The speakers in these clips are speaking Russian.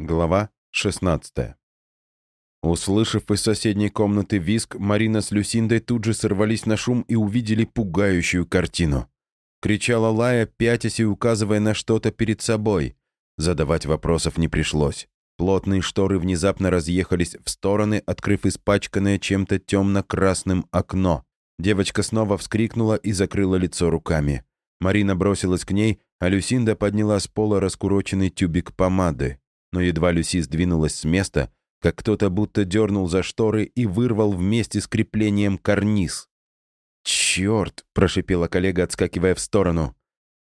Глава 16 Услышав из соседней комнаты виск, Марина с Люсиндой тут же сорвались на шум и увидели пугающую картину. Кричала Лая, пятясь и указывая на что-то перед собой. Задавать вопросов не пришлось. Плотные шторы внезапно разъехались в стороны, открыв испачканное чем-то темно-красным окно. Девочка снова вскрикнула и закрыла лицо руками. Марина бросилась к ней, а Люсинда подняла с пола раскуроченный тюбик помады но едва Люси сдвинулась с места, как кто-то будто дернул за шторы и вырвал вместе с креплением карниз. «Черт!» — прошипела коллега, отскакивая в сторону.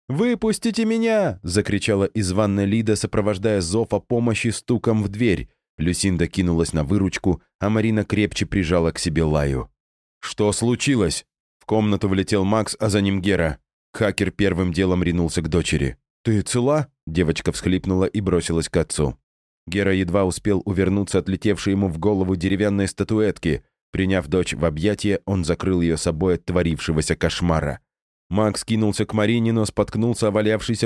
«Выпустите меня!» — закричала из ванной Лида, сопровождая зов о помощи стуком в дверь. Люсинда кинулась на выручку, а Марина крепче прижала к себе Лаю. «Что случилось?» В комнату влетел Макс, а за ним Гера. Хакер первым делом ринулся к дочери. «Ты цела?» Девочка всхлипнула и бросилась к отцу. Гера едва успел увернуться от летевшей ему в голову деревянной статуэтки. Приняв дочь в объятия, он закрыл ее собой от творившегося кошмара. Макс кинулся к Марине, но споткнулся о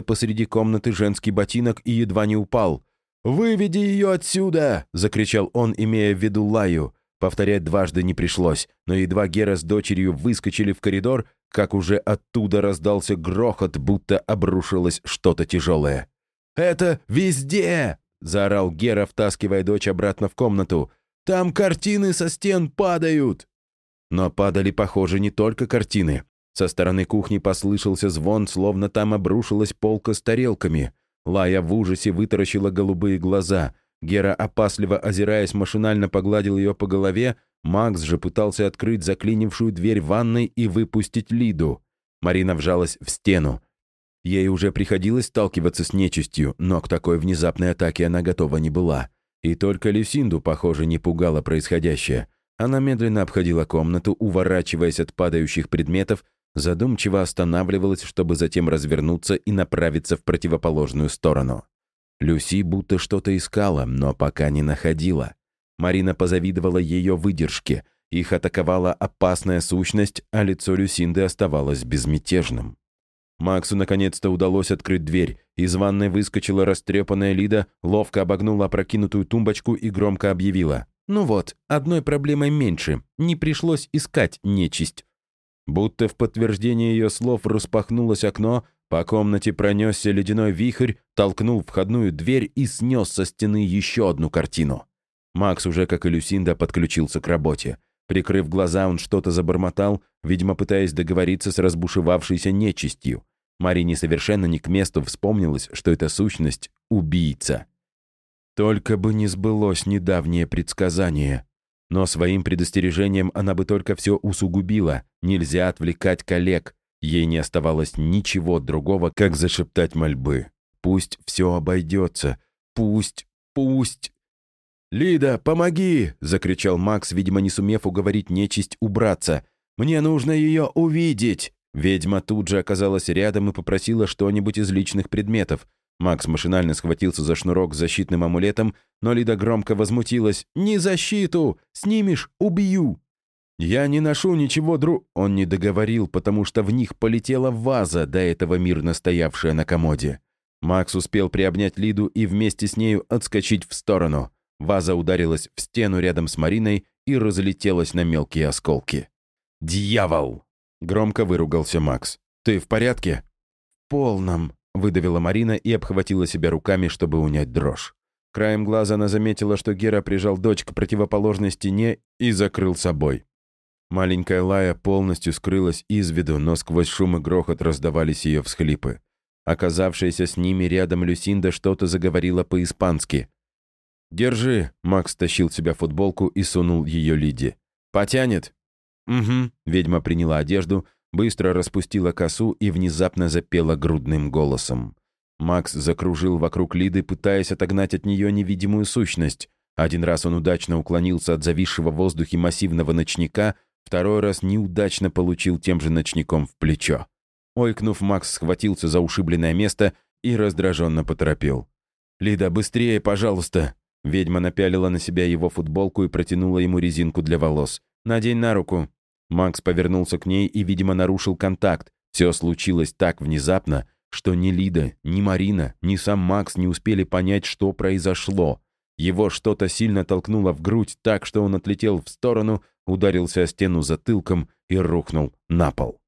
посреди комнаты женский ботинок и едва не упал. «Выведи ее отсюда!» — закричал он, имея в виду Лаю. Повторять дважды не пришлось, но едва Гера с дочерью выскочили в коридор, как уже оттуда раздался грохот, будто обрушилось что-то тяжелое. «Это везде!» — заорал Гера, втаскивая дочь обратно в комнату. «Там картины со стен падают!» Но падали, похоже, не только картины. Со стороны кухни послышался звон, словно там обрушилась полка с тарелками. Лая в ужасе вытаращила голубые глаза. Гера, опасливо озираясь, машинально погладил ее по голове, Макс же пытался открыть заклинившую дверь ванной и выпустить Лиду. Марина вжалась в стену. Ей уже приходилось сталкиваться с нечистью, но к такой внезапной атаке она готова не была. И только Люсинду, похоже, не пугало происходящее. Она медленно обходила комнату, уворачиваясь от падающих предметов, задумчиво останавливалась, чтобы затем развернуться и направиться в противоположную сторону. Люси будто что-то искала, но пока не находила. Марина позавидовала ее выдержке. Их атаковала опасная сущность, а лицо Люсинды оставалось безмятежным. Максу наконец-то удалось открыть дверь. Из ванной выскочила растрепанная Лида, ловко обогнула опрокинутую тумбочку и громко объявила. «Ну вот, одной проблемой меньше. Не пришлось искать нечисть». Будто в подтверждение ее слов распахнулось окно, по комнате пронесся ледяной вихрь, толкнул входную дверь и снес со стены еще одну картину. Макс уже, как и Люсинда, подключился к работе. Прикрыв глаза, он что-то забормотал, видимо, пытаясь договориться с разбушевавшейся нечистью. Марине совершенно не к месту вспомнилось, что эта сущность — убийца. Только бы не сбылось недавнее предсказание. Но своим предостережением она бы только все усугубила. Нельзя отвлекать коллег. Ей не оставалось ничего другого, как зашептать мольбы. Пусть все обойдется. Пусть, пусть. «Лида, помоги!» — закричал Макс, видимо, не сумев уговорить нечисть убраться. «Мне нужно ее увидеть!» Ведьма тут же оказалась рядом и попросила что-нибудь из личных предметов. Макс машинально схватился за шнурок с защитным амулетом, но Лида громко возмутилась. «Не защиту! Снимешь — убью!» «Я не ношу ничего, дру...» Он не договорил, потому что в них полетела ваза, до этого мирно стоявшая на комоде. Макс успел приобнять Лиду и вместе с нею отскочить в сторону. Ваза ударилась в стену рядом с Мариной и разлетелась на мелкие осколки. «Дьявол!» — громко выругался Макс. «Ты в порядке?» «В полном», — выдавила Марина и обхватила себя руками, чтобы унять дрожь. Краем глаза она заметила, что Гера прижал дочь к противоположной стене и закрыл собой. Маленькая Лая полностью скрылась из виду, но сквозь шум и грохот раздавались ее всхлипы. Оказавшаяся с ними рядом Люсинда что-то заговорила по-испански. «Держи», — Макс тащил себя футболку и сунул ее Лиде. «Потянет?» «Угу», — ведьма приняла одежду, быстро распустила косу и внезапно запела грудным голосом. Макс закружил вокруг Лиды, пытаясь отогнать от нее невидимую сущность. Один раз он удачно уклонился от зависшего в воздухе массивного ночника, второй раз неудачно получил тем же ночником в плечо. Ойкнув, Макс схватился за ушибленное место и раздраженно поторопил. «Лида, быстрее, пожалуйста!» Ведьма напялила на себя его футболку и протянула ему резинку для волос. «Надень на руку». Макс повернулся к ней и, видимо, нарушил контакт. Все случилось так внезапно, что ни Лида, ни Марина, ни сам Макс не успели понять, что произошло. Его что-то сильно толкнуло в грудь так, что он отлетел в сторону, ударился о стену затылком и рухнул на пол.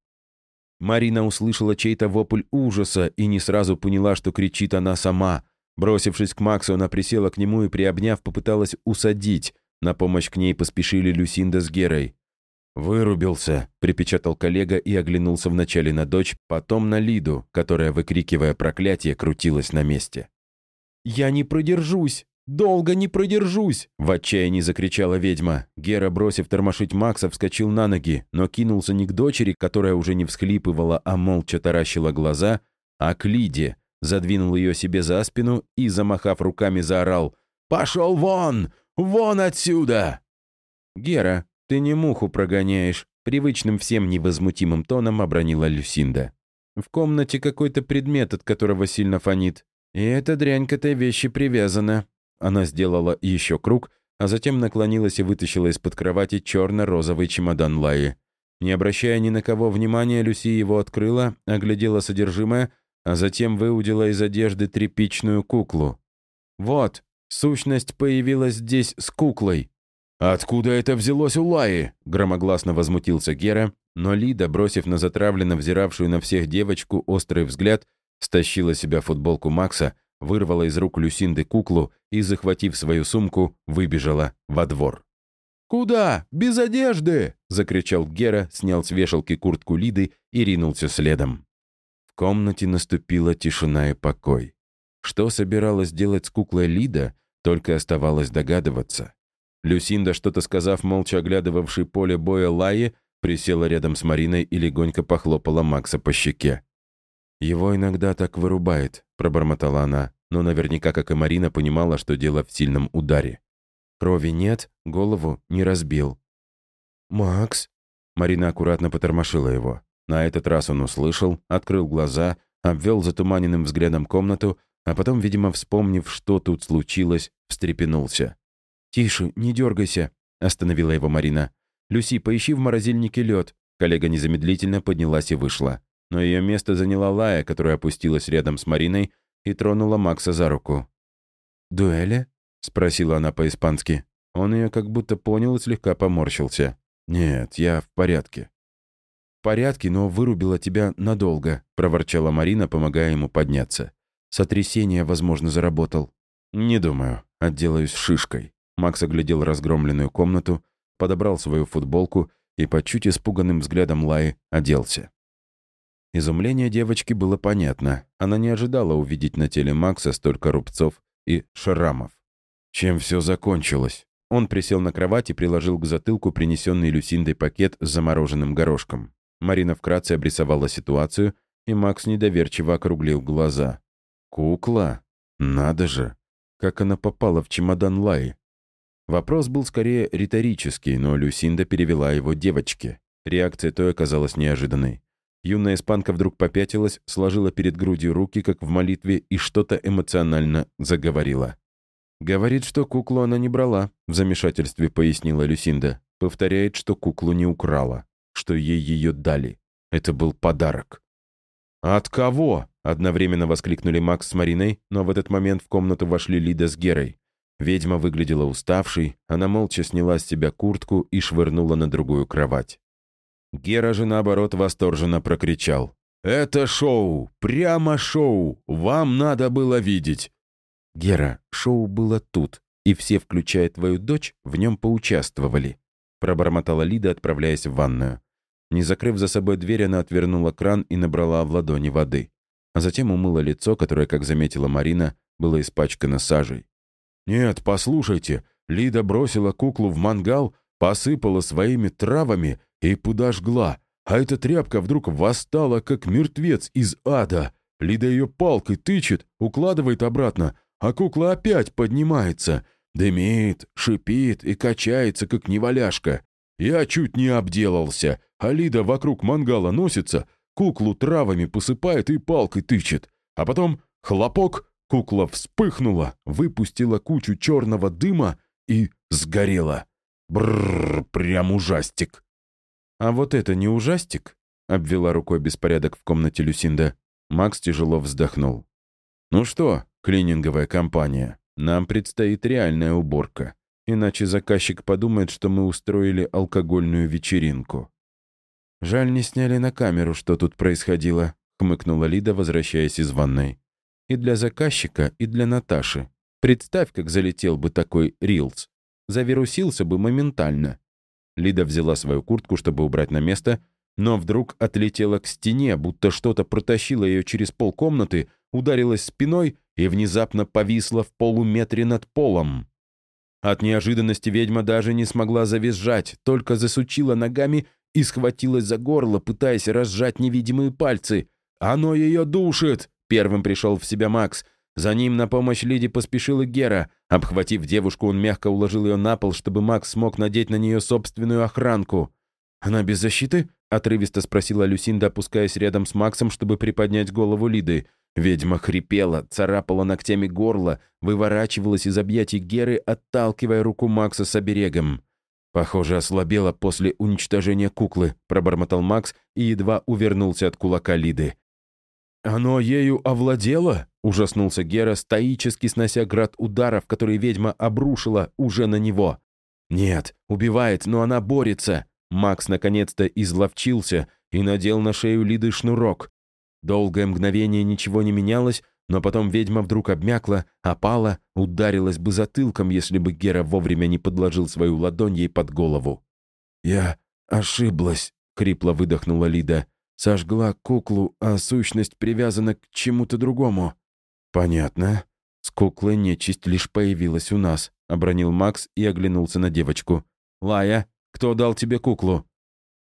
Марина услышала чей-то вопль ужаса и не сразу поняла, что кричит она сама. Бросившись к Максу, она присела к нему и, приобняв, попыталась усадить. На помощь к ней поспешили Люсинда с Герой. «Вырубился», — припечатал коллега и оглянулся вначале на дочь, потом на Лиду, которая, выкрикивая проклятие, крутилась на месте. «Я не продержусь! Долго не продержусь!» — в отчаянии закричала ведьма. Гера, бросив тормошить Макса, вскочил на ноги, но кинулся не к дочери, которая уже не всхлипывала, а молча таращила глаза, а к Лиде, задвинул ее себе за спину и, замахав руками, заорал «Пошел вон! Вон отсюда!» «Гера, «Ты не муху прогоняешь», — привычным всем невозмутимым тоном обронила Люсинда. «В комнате какой-то предмет, от которого сильно фонит. И эта дрянь к этой вещи привязана». Она сделала еще круг, а затем наклонилась и вытащила из-под кровати черно-розовый чемодан Лаи. Не обращая ни на кого внимания, Люси его открыла, оглядела содержимое, а затем выудила из одежды тряпичную куклу. «Вот, сущность появилась здесь с куклой», «Откуда это взялось у Лаи?» — громогласно возмутился Гера, но Лида, бросив на затравленно взиравшую на всех девочку острый взгляд, стащила себя футболку Макса, вырвала из рук Люсинды куклу и, захватив свою сумку, выбежала во двор. «Куда? Без одежды!» — закричал Гера, снял с вешалки куртку Лиды и ринулся следом. Комнате наступила тишина и покой. Что собиралась делать с куклой Лида, только оставалось догадываться. Люсинда, что-то сказав, молча оглядывавший поле боя Лайи, присела рядом с Мариной и легонько похлопала Макса по щеке. «Его иногда так вырубает», — пробормотала она, но наверняка, как и Марина, понимала, что дело в сильном ударе. Крови нет, голову не разбил. «Макс?» Марина аккуратно потормошила его. На этот раз он услышал, открыл глаза, обвел затуманенным взглядом комнату, а потом, видимо, вспомнив, что тут случилось, встрепенулся. «Тише, не дергайся», — остановила его Марина. «Люси, поищи в морозильнике лед». Коллега незамедлительно поднялась и вышла. Но ее место заняла Лая, которая опустилась рядом с Мариной и тронула Макса за руку. «Дуэля?» — спросила она по-испански. Он ее как будто понял и слегка поморщился. «Нет, я в порядке». «В порядке, но вырубила тебя надолго», — проворчала Марина, помогая ему подняться. «Сотрясение, возможно, заработал». «Не думаю. Отделаюсь шишкой». Макс оглядел разгромленную комнату, подобрал свою футболку и под чуть испуганным взглядом Лаи оделся. Изумление девочки было понятно. Она не ожидала увидеть на теле Макса столько рубцов и шрамов. Чем все закончилось? Он присел на кровать и приложил к затылку принесенный Люсиндой пакет с замороженным горошком. Марина вкратце обрисовала ситуацию, и Макс недоверчиво округлил глаза. «Кукла? Надо же! Как она попала в чемодан Лаи? Вопрос был скорее риторический, но Люсинда перевела его девочке. Реакция той оказалась неожиданной. Юная испанка вдруг попятилась, сложила перед грудью руки, как в молитве, и что-то эмоционально заговорила. «Говорит, что куклу она не брала», — в замешательстве пояснила Люсинда. Повторяет, что куклу не украла, что ей ее дали. Это был подарок. «От кого?» — одновременно воскликнули Макс с Мариной, но в этот момент в комнату вошли Лида с Герой. Ведьма выглядела уставшей, она молча сняла с себя куртку и швырнула на другую кровать. Гера же, наоборот, восторженно прокричал. «Это шоу! Прямо шоу! Вам надо было видеть!» «Гера, шоу было тут, и все, включая твою дочь, в нем поучаствовали», пробормотала Лида, отправляясь в ванную. Не закрыв за собой дверь, она отвернула кран и набрала в ладони воды. А затем умыла лицо, которое, как заметила Марина, было испачкано сажей. «Нет, послушайте, Лида бросила куклу в мангал, посыпала своими травами и подожгла, а эта тряпка вдруг восстала, как мертвец из ада. Лида ее палкой тычет, укладывает обратно, а кукла опять поднимается, дымит, шипит и качается, как неваляшка. Я чуть не обделался, а Лида вокруг мангала носится, куклу травами посыпает и палкой тычет, а потом хлопок, Кукла вспыхнула, выпустила кучу черного дыма и сгорела. Бррр, прям ужастик. «А вот это не ужастик?» — обвела рукой беспорядок в комнате Люсинда. Макс тяжело вздохнул. «Ну что, клининговая компания, нам предстоит реальная уборка, иначе заказчик подумает, что мы устроили алкогольную вечеринку». «Жаль, не сняли на камеру, что тут происходило», — хмыкнула Лида, возвращаясь из ванной. «И для заказчика, и для Наташи. Представь, как залетел бы такой рилс. Завирусился бы моментально». Лида взяла свою куртку, чтобы убрать на место, но вдруг отлетела к стене, будто что-то протащило ее через полкомнаты, ударилась спиной и внезапно повисла в полуметре над полом. От неожиданности ведьма даже не смогла завизжать, только засучила ногами и схватилась за горло, пытаясь разжать невидимые пальцы. «Оно ее душит!» — первым пришел в себя Макс. За ним на помощь Лиде поспешил и Гера. Обхватив девушку, он мягко уложил ее на пол, чтобы Макс смог надеть на нее собственную охранку. «Она без защиты?» — отрывисто спросила Люсинда, опускаясь рядом с Максом, чтобы приподнять голову Лиды. Ведьма хрипела, царапала ногтями горло, выворачивалась из объятий Геры, отталкивая руку Макса с оберегом. «Похоже, ослабела после уничтожения куклы», — пробормотал Макс и едва увернулся от кулака Лиды. «Оно ею овладело?» — ужаснулся Гера, стоически снося град ударов, которые ведьма обрушила уже на него. «Нет, убивает, но она борется!» Макс наконец-то изловчился и надел на шею Лиды шнурок. Долгое мгновение ничего не менялось, но потом ведьма вдруг обмякла, опала, ударилась бы затылком, если бы Гера вовремя не подложил свою ладонь ей под голову. «Я ошиблась», — крипло выдохнула Лида. «Сожгла куклу, а сущность привязана к чему-то другому». «Понятно. С куклой нечисть лишь появилась у нас», — обронил Макс и оглянулся на девочку. «Лая, кто дал тебе куклу?»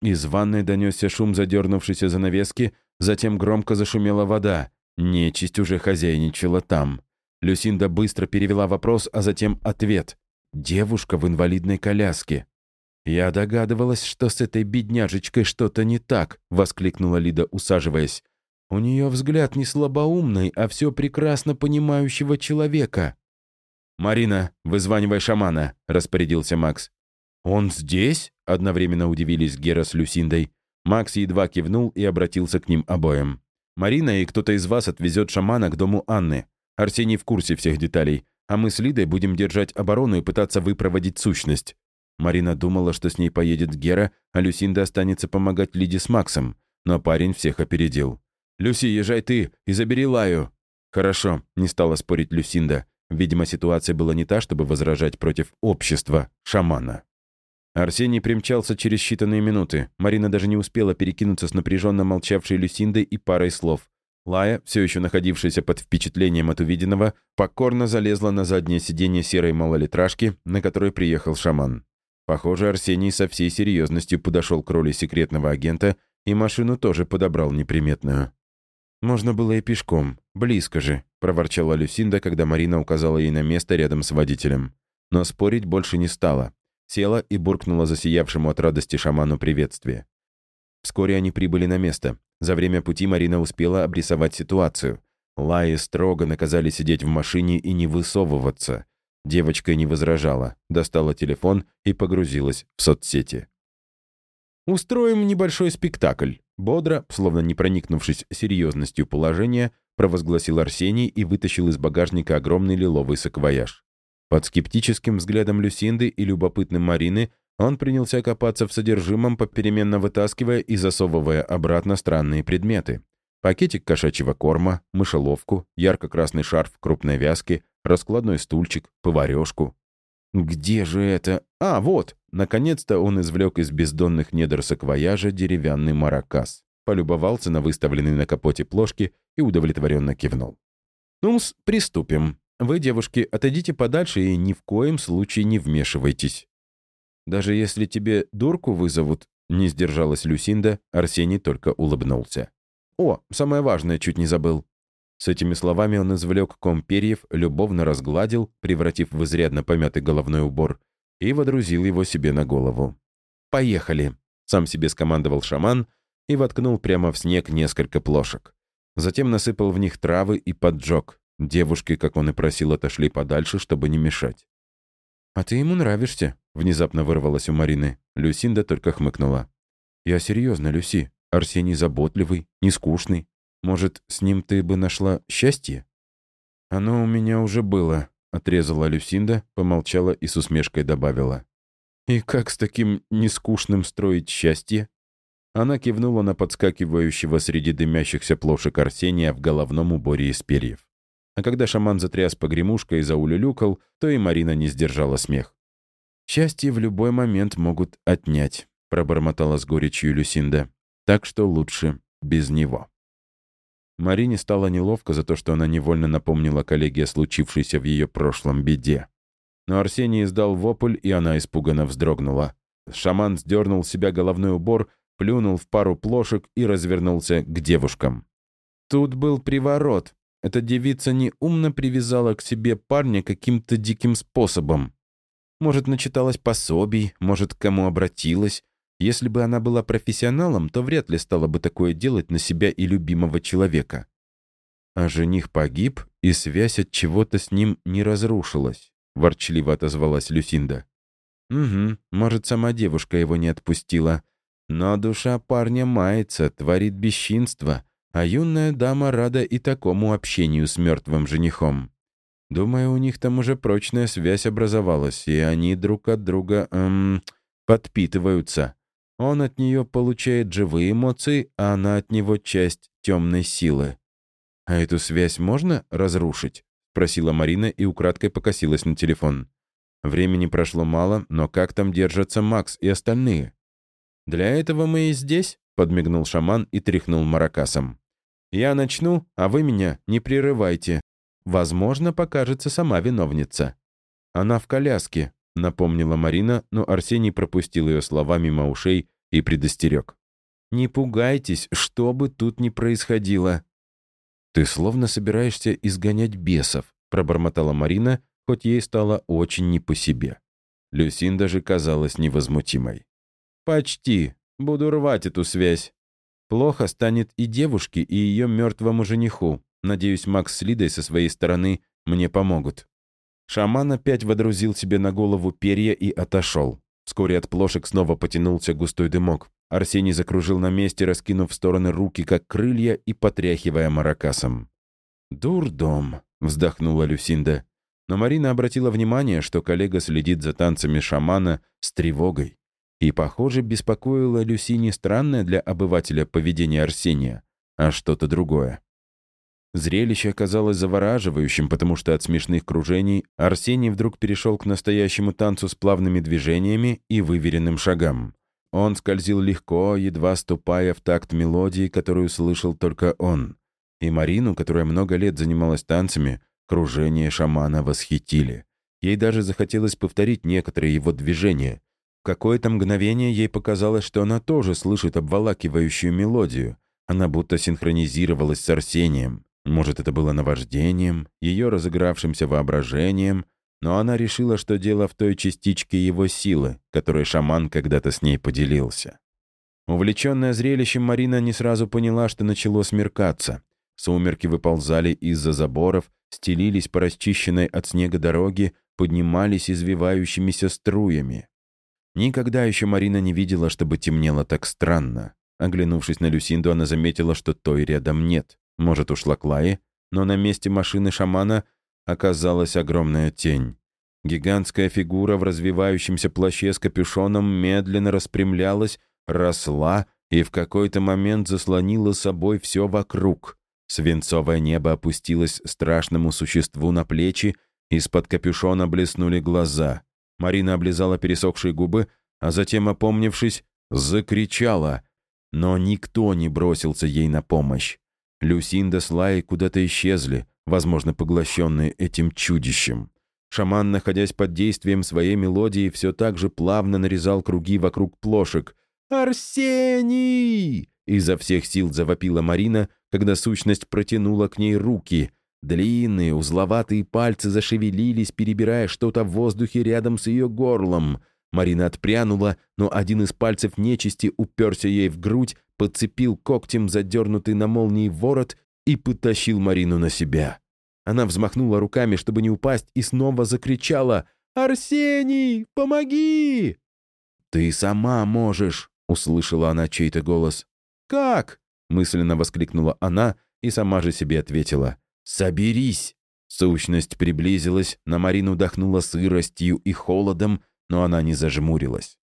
Из ванной донесся шум задернувшейся занавески, затем громко зашумела вода. Нечисть уже хозяйничала там. Люсинда быстро перевела вопрос, а затем ответ. «Девушка в инвалидной коляске». «Я догадывалась, что с этой бедняжечкой что-то не так», — воскликнула Лида, усаживаясь. «У нее взгляд не слабоумный, а все прекрасно понимающего человека». «Марина, вызванивай шамана», — распорядился Макс. «Он здесь?» — одновременно удивились Гера с Люсиндой. Макс едва кивнул и обратился к ним обоим. «Марина и кто-то из вас отвезет шамана к дому Анны. Арсений в курсе всех деталей, а мы с Лидой будем держать оборону и пытаться выпроводить сущность». Марина думала, что с ней поедет Гера, а Люсинда останется помогать Лиде с Максом, но парень всех опередил. «Люси, езжай ты и забери Лаю!» «Хорошо», — не стала спорить Люсинда. Видимо, ситуация была не та, чтобы возражать против общества шамана. Арсений примчался через считанные минуты. Марина даже не успела перекинуться с напряженно молчавшей Люсиндой и парой слов. Лая, все еще находившаяся под впечатлением от увиденного, покорно залезла на заднее сиденье серой малолитражки, на которой приехал шаман. Похоже, Арсений со всей серьезностью подошел к роли секретного агента и машину тоже подобрал неприметную. «Можно было и пешком. Близко же», — проворчала Люсинда, когда Марина указала ей на место рядом с водителем. Но спорить больше не стала села и буркнула засиявшему от радости шаману приветствие. Вскоре они прибыли на место. За время пути Марина успела обрисовать ситуацию. Лаи строго наказали сидеть в машине и не высовываться. Девочка не возражала, достала телефон и погрузилась в соцсети. «Устроим небольшой спектакль», — бодро, словно не проникнувшись серьезностью положения, провозгласил Арсений и вытащил из багажника огромный лиловый саквояж. Под скептическим взглядом Люсинды и любопытным Марины он принялся копаться в содержимом, попеременно вытаскивая и засовывая обратно странные предметы. Пакетик кошачьего корма, мышеловку, ярко-красный шарф крупной вязки, раскладной стульчик, поварешку. «Где же это? А, вот!» Наконец-то он извлек из бездонных недр саквояжа деревянный маракас, полюбовался на выставленные на капоте плошки и удовлетворенно кивнул. «Ну-с, приступим. Вы, девушки, отойдите подальше и ни в коем случае не вмешивайтесь. Даже если тебе дурку вызовут, не сдержалась Люсинда, Арсений только улыбнулся. О, самое важное чуть не забыл. С этими словами он извлек ком перьев, любовно разгладил, превратив в изрядно помятый головной убор, и водрузил его себе на голову. «Поехали!» — сам себе скомандовал шаман и воткнул прямо в снег несколько плошек. Затем насыпал в них травы и поджег. Девушки, как он и просил, отошли подальше, чтобы не мешать. «А ты ему нравишься», — внезапно вырвалась у Марины. Люсинда только хмыкнула. «Я серьезно, Люси. Арсений заботливый, нескучный. Может, с ним ты бы нашла счастье?» «Оно у меня уже было», — отрезала Люсинда, помолчала и с усмешкой добавила. «И как с таким нескучным строить счастье?» Она кивнула на подскакивающего среди дымящихся плошек Арсения в головном уборе из перьев. А когда шаман затряс погремушкой и заулюлюкал, то и Марина не сдержала смех. «Счастье в любой момент могут отнять», — пробормотала с горечью Люсинда. «Так что лучше без него». Марине стало неловко за то, что она невольно напомнила коллеге о случившейся в ее прошлом беде. Но Арсений издал вопль, и она испуганно вздрогнула. Шаман сдернул с себя головной убор, плюнул в пару плошек и развернулся к девушкам. Тут был приворот. Эта девица неумно привязала к себе парня каким-то диким способом. Может, начиталась пособий, может, к кому обратилась. Если бы она была профессионалом, то вряд ли стала бы такое делать на себя и любимого человека. А жених погиб, и связь от чего-то с ним не разрушилась, ворчливо отозвалась Люсинда. Угу, может, сама девушка его не отпустила. Но душа парня мается, творит бесчинство, а юная дама рада и такому общению с мертвым женихом. Думаю, у них там уже прочная связь образовалась, и они друг от друга, эм, подпитываются. Он от нее получает живые эмоции, а она от него часть темной силы. «А эту связь можно разрушить?» — спросила Марина и украдкой покосилась на телефон. Времени прошло мало, но как там держатся Макс и остальные? «Для этого мы и здесь», — подмигнул шаман и тряхнул маракасом. «Я начну, а вы меня не прерывайте. Возможно, покажется сама виновница». «Она в коляске», — напомнила Марина, но Арсений пропустил ее слова мимо ушей и предостерег. «Не пугайтесь, что бы тут ни происходило». «Ты словно собираешься изгонять бесов», — пробормотала Марина, хоть ей стало очень не по себе. Люсин даже казалась невозмутимой. «Почти. Буду рвать эту связь. Плохо станет и девушке, и ее мертвому жениху. Надеюсь, Макс с Лидой со своей стороны мне помогут». Шаман опять водрузил себе на голову перья и отошел. Вскоре от плошек снова потянулся густой дымок. Арсений закружил на месте, раскинув в стороны руки, как крылья, и потряхивая маракасом. «Дурдом», — вздохнула Люсинда. Но Марина обратила внимание, что коллега следит за танцами шамана с тревогой. И, похоже, беспокоило Люси не странное для обывателя поведение Арсения, а что-то другое. Зрелище оказалось завораживающим, потому что от смешных кружений Арсений вдруг перешел к настоящему танцу с плавными движениями и выверенным шагам. Он скользил легко, едва ступая в такт мелодии, которую слышал только он. И Марину, которая много лет занималась танцами, кружения шамана восхитили. Ей даже захотелось повторить некоторые его движения, какое-то мгновение ей показалось, что она тоже слышит обволакивающую мелодию. Она будто синхронизировалась с Арсением. Может, это было наваждением, ее разыгравшимся воображением, но она решила, что дело в той частичке его силы, которой шаман когда-то с ней поделился. Увлеченная зрелищем, Марина не сразу поняла, что начало смеркаться. Сумерки выползали из-за заборов, стелились по расчищенной от снега дороге, поднимались извивающимися струями. Никогда еще Марина не видела, чтобы темнело так странно. Оглянувшись на Люсинду, она заметила, что той рядом нет. Может, ушла к Лае, но на месте машины шамана оказалась огромная тень. Гигантская фигура в развивающемся плаще с капюшоном медленно распрямлялась, росла и в какой-то момент заслонила собой все вокруг. Свинцовое небо опустилось страшному существу на плечи, из-под капюшона блеснули глаза. Марина облизала пересохшие губы, а затем, опомнившись, закричала. Но никто не бросился ей на помощь. Люсинда с Лай куда-то исчезли, возможно, поглощенные этим чудищем. Шаман, находясь под действием своей мелодии, все так же плавно нарезал круги вокруг плошек. «Арсений!» — изо всех сил завопила Марина, когда сущность протянула к ней руки — Длинные, узловатые пальцы зашевелились, перебирая что-то в воздухе рядом с ее горлом. Марина отпрянула, но один из пальцев нечисти уперся ей в грудь, подцепил когтем задернутый на молнии ворот и потащил Марину на себя. Она взмахнула руками, чтобы не упасть, и снова закричала «Арсений, помоги!» «Ты сама можешь!» — услышала она чей-то голос. «Как?» — мысленно воскликнула она и сама же себе ответила «Соберись!». Сущность приблизилась, на Марину дохнула сыростью и холодом, но она не зажмурилась.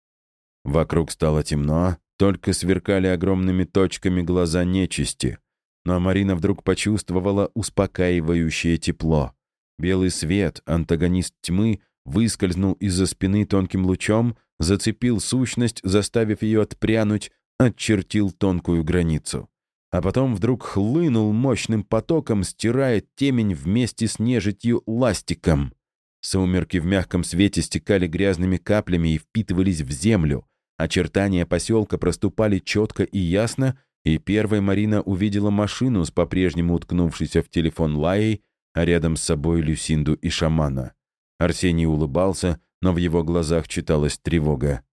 Вокруг стало темно, только сверкали огромными точками глаза нечисти. Но Марина вдруг почувствовала успокаивающее тепло. Белый свет, антагонист тьмы, выскользнул из-за спины тонким лучом, зацепил сущность, заставив ее отпрянуть, отчертил тонкую границу. А потом вдруг хлынул мощным потоком, стирая темень вместе с нежитью ластиком. Сумерки в мягком свете стекали грязными каплями и впитывались в землю. Очертания поселка проступали четко и ясно, и первой Марина увидела машину с по-прежнему уткнувшейся в телефон Лаей, а рядом с собой Люсинду и шамана. Арсений улыбался, но в его глазах читалась тревога.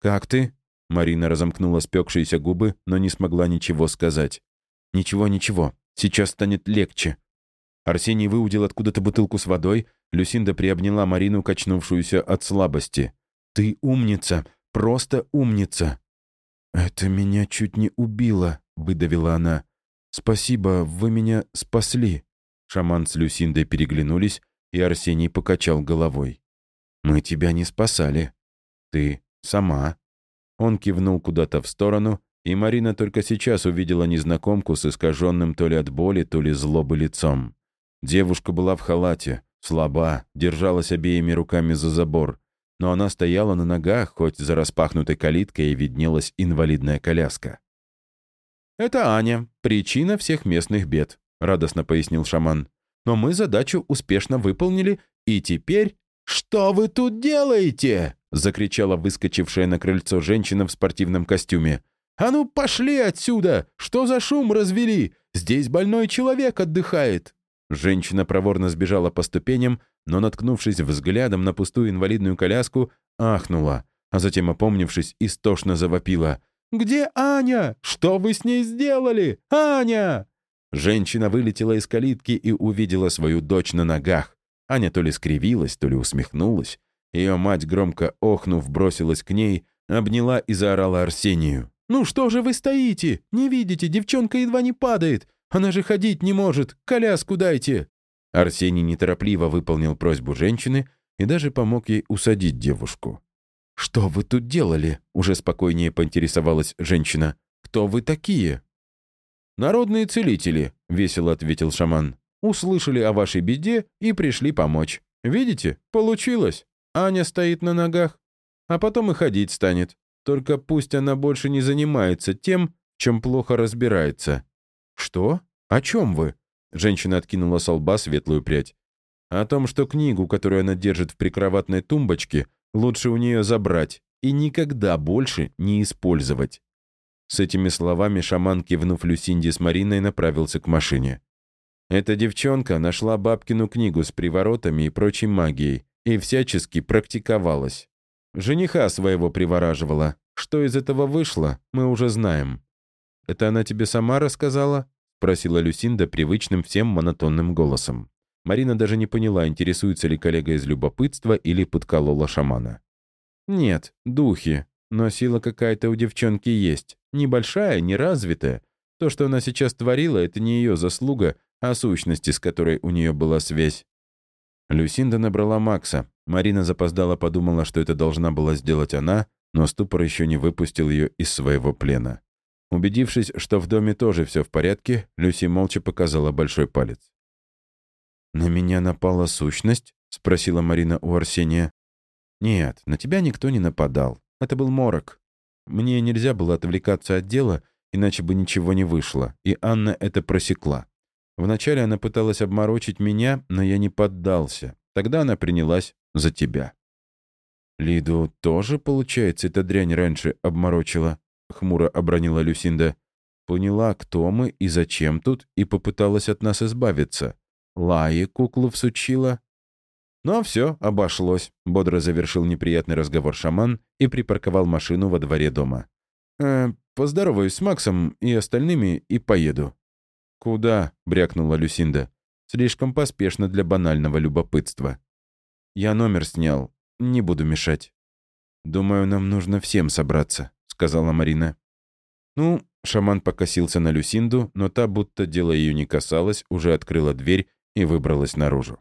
«Как ты?» Марина разомкнула спекшиеся губы, но не смогла ничего сказать. «Ничего, ничего. Сейчас станет легче». Арсений выудил откуда-то бутылку с водой. Люсинда приобняла Марину, качнувшуюся от слабости. «Ты умница! Просто умница!» «Это меня чуть не убило», — выдавила она. «Спасибо, вы меня спасли». Шаман с Люсиндой переглянулись, и Арсений покачал головой. «Мы тебя не спасали. Ты сама». Он кивнул куда-то в сторону, и Марина только сейчас увидела незнакомку с искаженным то ли от боли, то ли злобы лицом. Девушка была в халате, слаба, держалась обеими руками за забор но она стояла на ногах, хоть за распахнутой калиткой и виднелась инвалидная коляска. «Это Аня, причина всех местных бед», — радостно пояснил шаман. «Но мы задачу успешно выполнили, и теперь...» «Что вы тут делаете?» — закричала выскочившая на крыльцо женщина в спортивном костюме. «А ну, пошли отсюда! Что за шум развели? Здесь больной человек отдыхает!» Женщина проворно сбежала по ступеням, но, наткнувшись взглядом на пустую инвалидную коляску, ахнула, а затем, опомнившись, истошно завопила. «Где Аня? Что вы с ней сделали? Аня!» Женщина вылетела из калитки и увидела свою дочь на ногах. Аня то ли скривилась, то ли усмехнулась. Ее мать, громко охнув, бросилась к ней, обняла и заорала Арсению. «Ну что же вы стоите? Не видите, девчонка едва не падает. Она же ходить не может! Коляску дайте!» Арсений неторопливо выполнил просьбу женщины и даже помог ей усадить девушку. «Что вы тут делали?» — уже спокойнее поинтересовалась женщина. «Кто вы такие?» «Народные целители», — весело ответил шаман. «Услышали о вашей беде и пришли помочь. Видите, получилось. Аня стоит на ногах, а потом и ходить станет. Только пусть она больше не занимается тем, чем плохо разбирается. «Что? О чем вы?» Женщина откинула с лба светлую прядь. «О том, что книгу, которую она держит в прикроватной тумбочке, лучше у нее забрать и никогда больше не использовать». С этими словами шаман, кивнув Люсинди с Мариной, направился к машине. Эта девчонка нашла бабкину книгу с приворотами и прочей магией и всячески практиковалась. Жениха своего привораживала. Что из этого вышло, мы уже знаем. «Это она тебе сама рассказала?» — спросила Люсинда привычным всем монотонным голосом. Марина даже не поняла, интересуется ли коллега из любопытства или подколола шамана. «Нет, духи. Но сила какая-то у девчонки есть. Небольшая, неразвитая. То, что она сейчас творила, это не ее заслуга, а сущности, с которой у нее была связь». Люсинда набрала Макса. Марина запоздала, подумала, что это должна была сделать она, но ступор еще не выпустил ее из своего плена. Убедившись, что в доме тоже все в порядке, Люси молча показала большой палец. «На меня напала сущность?» — спросила Марина у Арсения. «Нет, на тебя никто не нападал. Это был морок. Мне нельзя было отвлекаться от дела, иначе бы ничего не вышло, и Анна это просекла. Вначале она пыталась обморочить меня, но я не поддался. Тогда она принялась за тебя». «Лиду тоже, получается, эта дрянь раньше обморочила?» — хмуро обронила Люсинда. «Поняла, кто мы и зачем тут, и попыталась от нас избавиться. Лаи куклу всучила». «Ну а все, обошлось», — бодро завершил неприятный разговор шаман и припарковал машину во дворе дома. «Э, поздороваюсь с Максом и остальными и поеду». «Куда?» — брякнула Люсинда. «Слишком поспешно для банального любопытства». «Я номер снял. Не буду мешать». «Думаю, нам нужно всем собраться», сказала Марина. «Ну, шаман покосился на Люсинду, но та, будто дело ее не касалось, уже открыла дверь и выбралась наружу.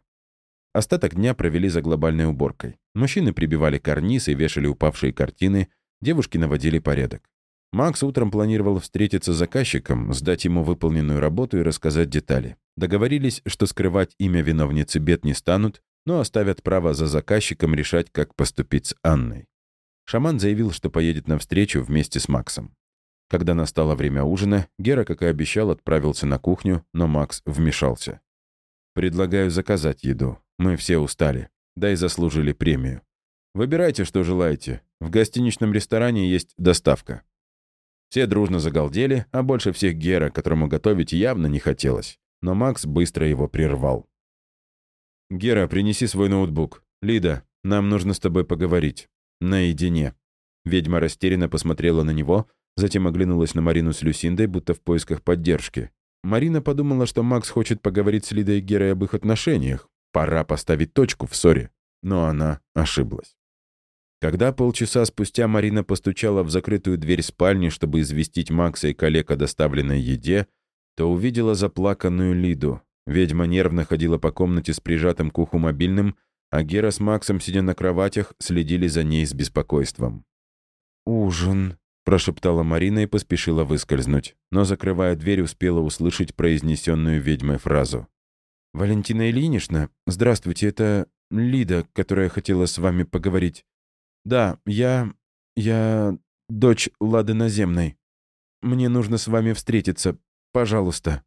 Остаток дня провели за глобальной уборкой. Мужчины прибивали карниз и вешали упавшие картины, девушки наводили порядок. Макс утром планировал встретиться с заказчиком, сдать ему выполненную работу и рассказать детали. Договорились, что скрывать имя виновницы бед не станут, но оставят право за заказчиком решать, как поступить с Анной. Шаман заявил, что поедет навстречу вместе с Максом. Когда настало время ужина, Гера, как и обещал, отправился на кухню, но Макс вмешался. «Предлагаю заказать еду. Мы все устали. Да и заслужили премию. Выбирайте, что желаете. В гостиничном ресторане есть доставка». Все дружно загалдели, а больше всех Гера, которому готовить явно не хотелось. Но Макс быстро его прервал. «Гера, принеси свой ноутбук. Лида, нам нужно с тобой поговорить. Наедине». Ведьма растерянно посмотрела на него, затем оглянулась на Марину с Люсиндой, будто в поисках поддержки. Марина подумала, что Макс хочет поговорить с Лидой и Герой об их отношениях. Пора поставить точку в ссоре. Но она ошиблась. Когда полчаса спустя Марина постучала в закрытую дверь спальни, чтобы известить Макса и коллег о доставленной еде, то увидела заплаканную Лиду. Ведьма нервно ходила по комнате с прижатым к уху мобильным, а Гера с Максом, сидя на кроватях, следили за ней с беспокойством. «Ужин», — прошептала Марина и поспешила выскользнуть, но, закрывая дверь, успела услышать произнесенную ведьмой фразу. «Валентина Ильинична, здравствуйте, это Лида, которая хотела с вами поговорить. «Да, я... я... дочь Лады Наземной. Мне нужно с вами встретиться. Пожалуйста».